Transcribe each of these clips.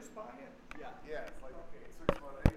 it? Yeah. Yeah, it's like, okay, six months.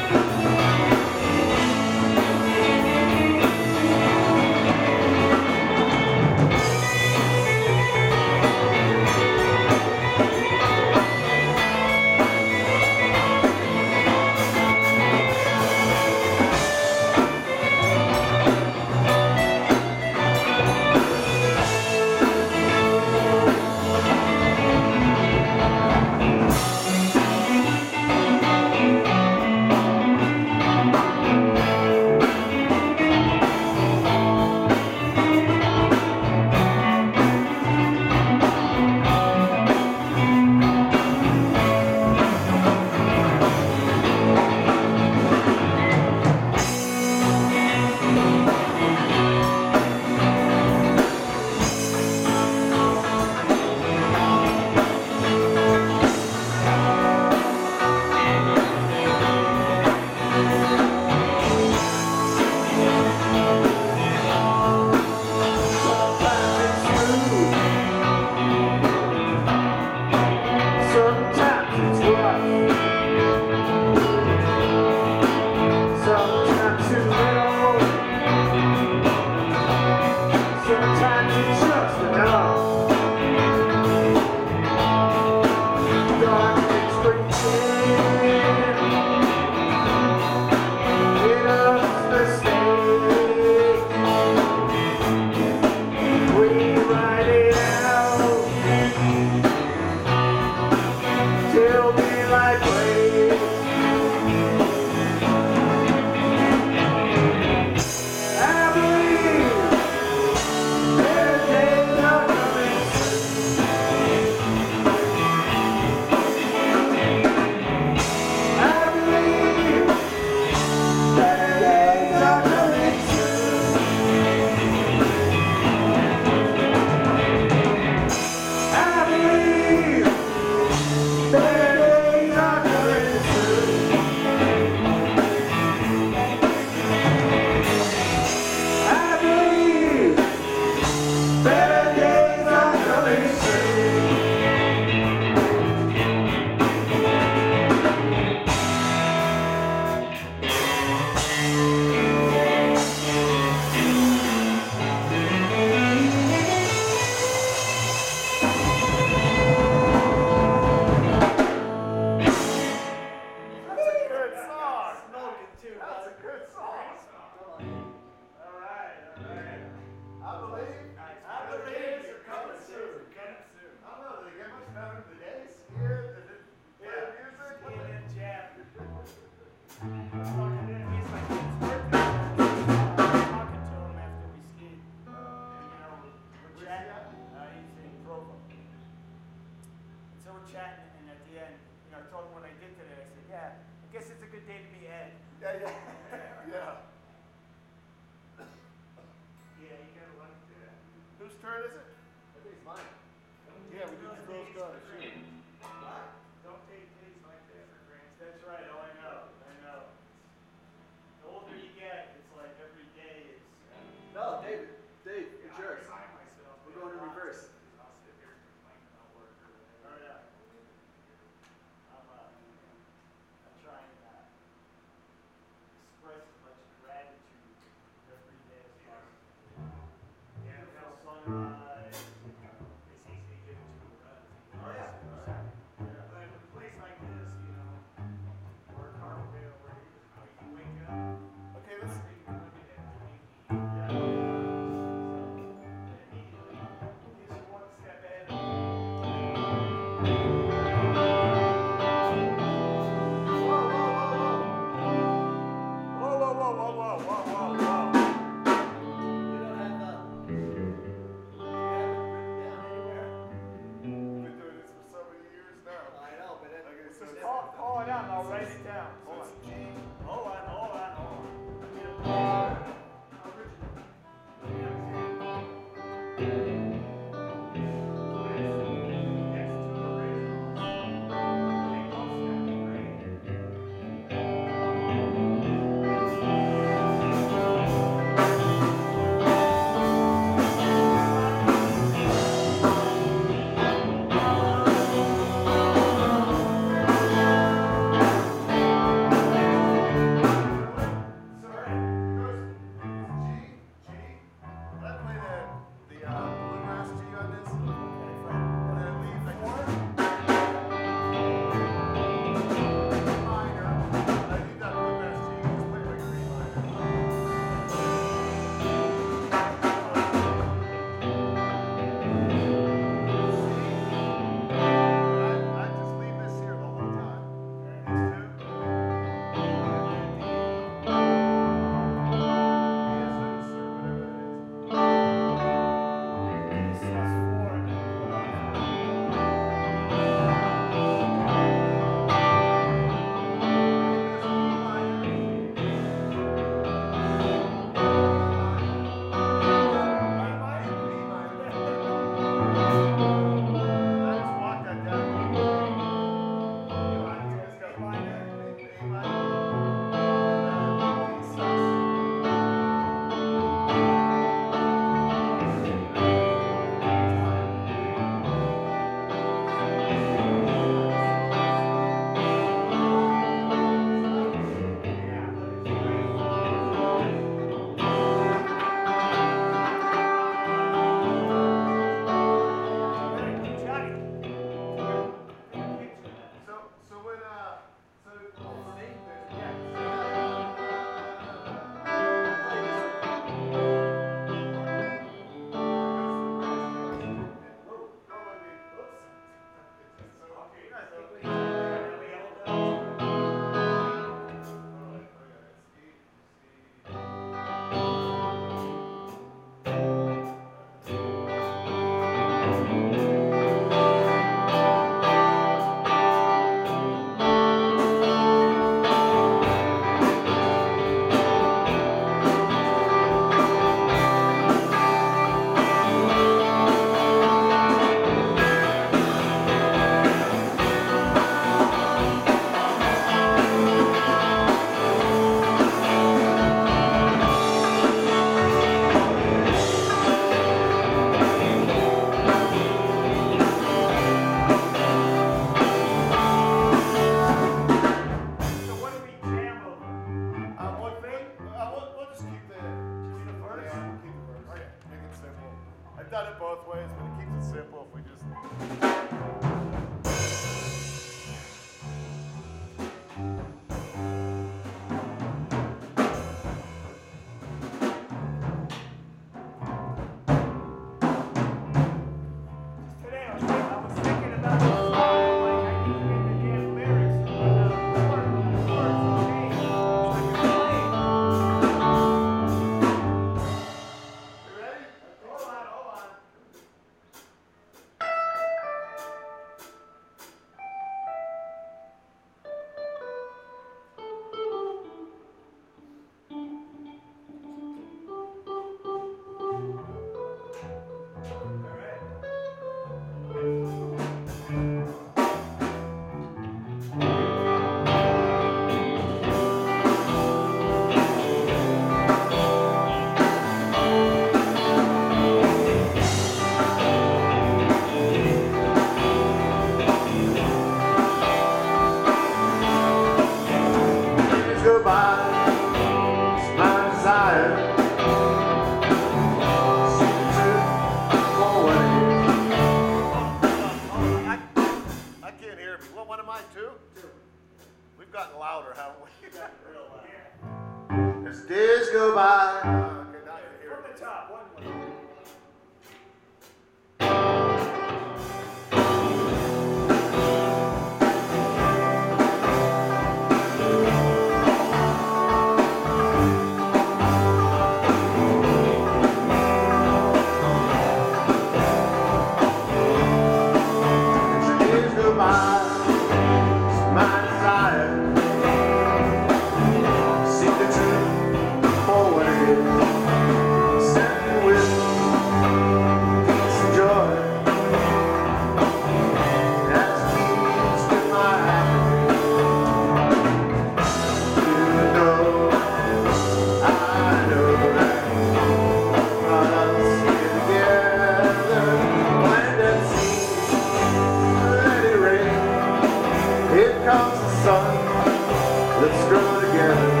Let's together.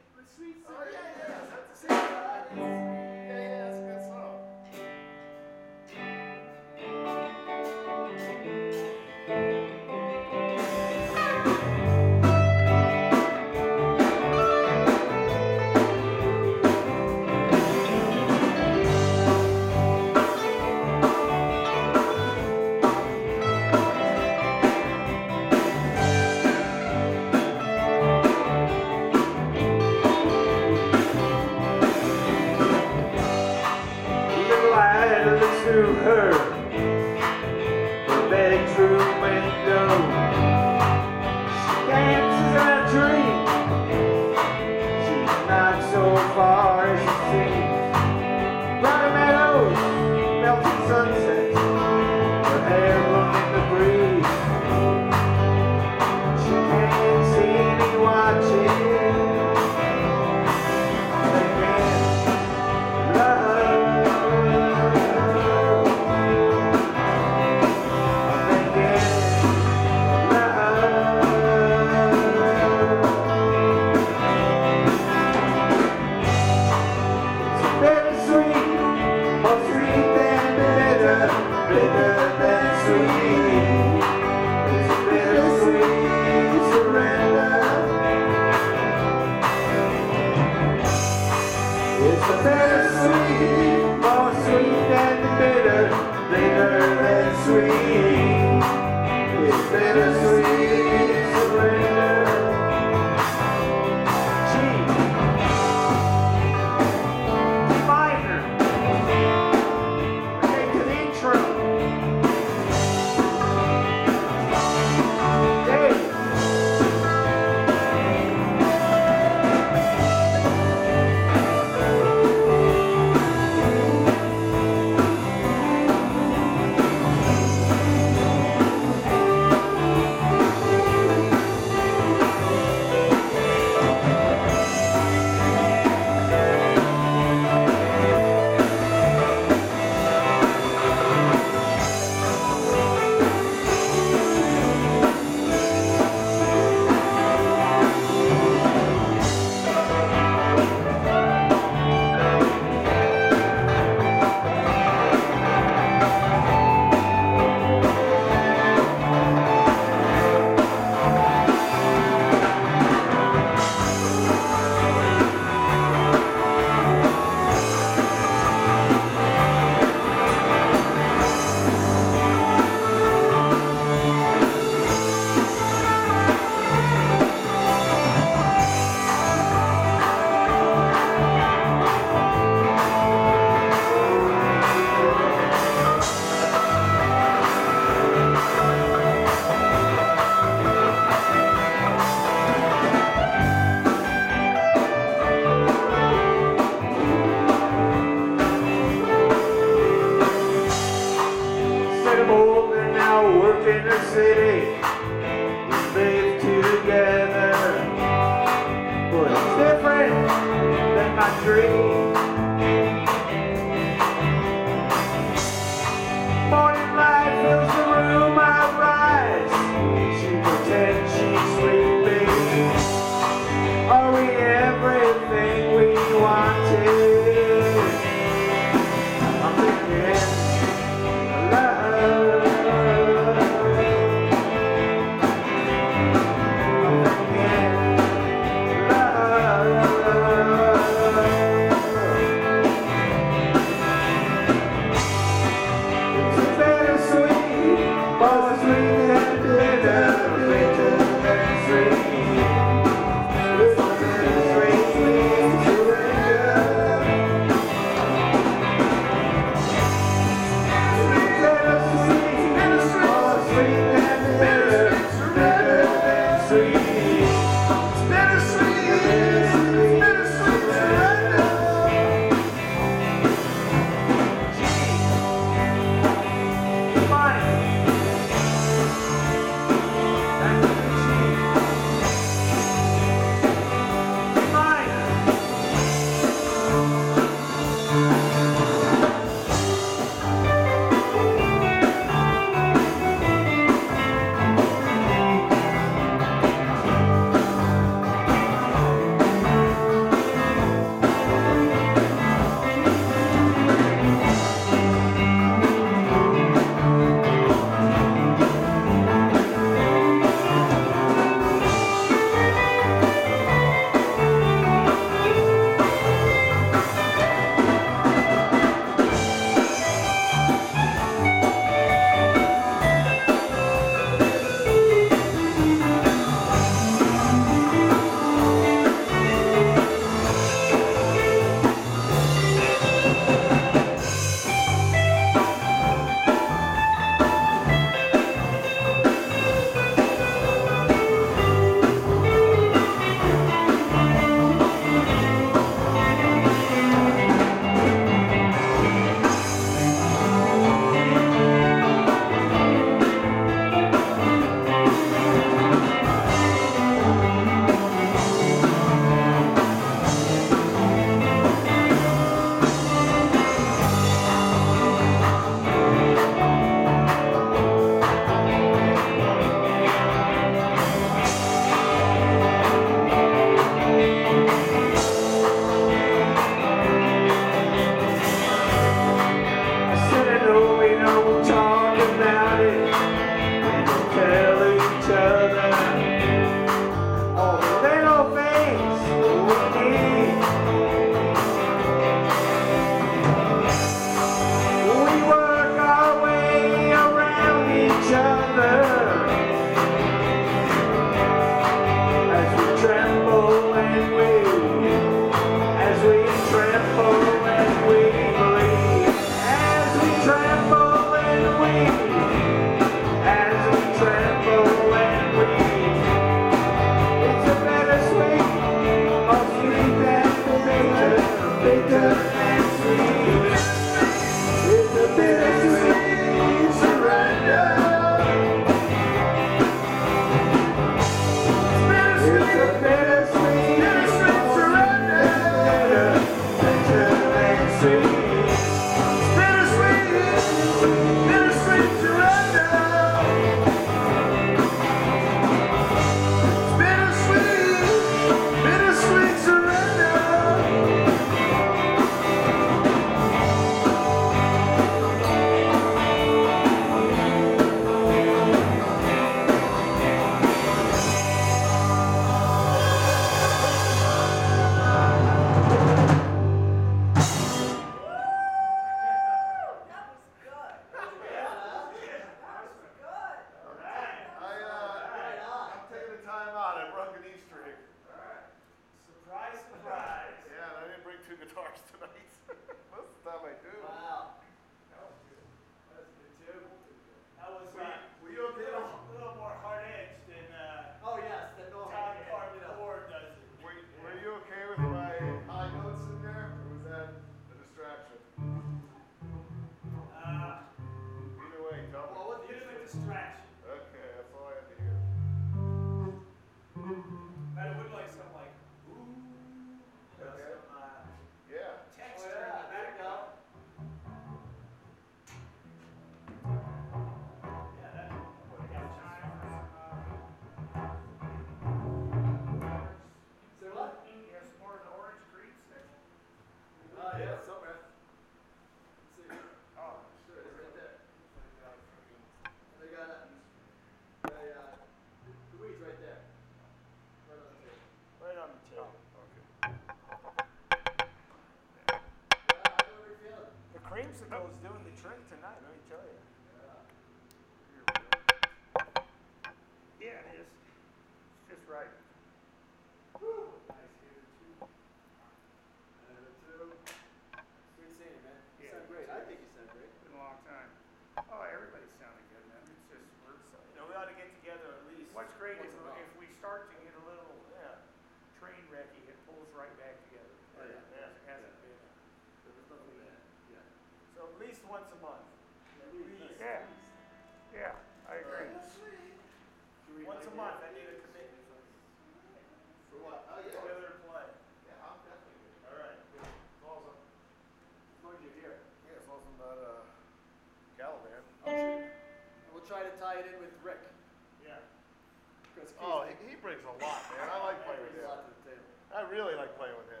really like playing with him.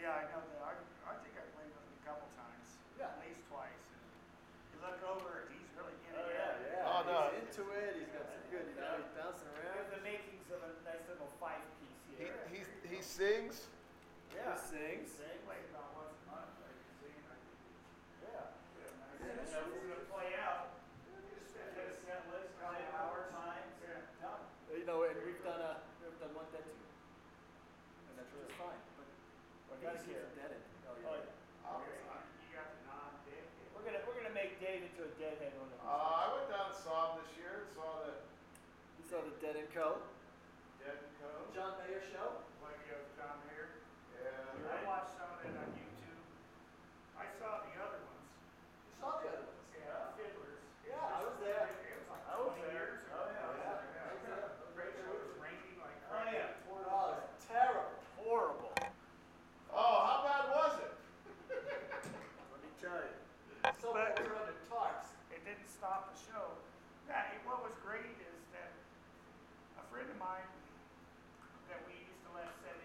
Yeah, I know that. I, I think I played with him a couple times. Yeah. At least twice. And you look over, he's really getting oh, yeah, it. yeah. Oh, no. Into it. He's got some good, you know, he's bouncing around. There's the makings of a nice little five piece here. He, he, he sings. Yeah. He sings. He sings. Oh, oh, yeah. Okay. You got the non-daycare. We're gonna, we're gonna make Dave into a deadhead one Uh. I went down and saw him this year and saw the, You saw the Dead and Co?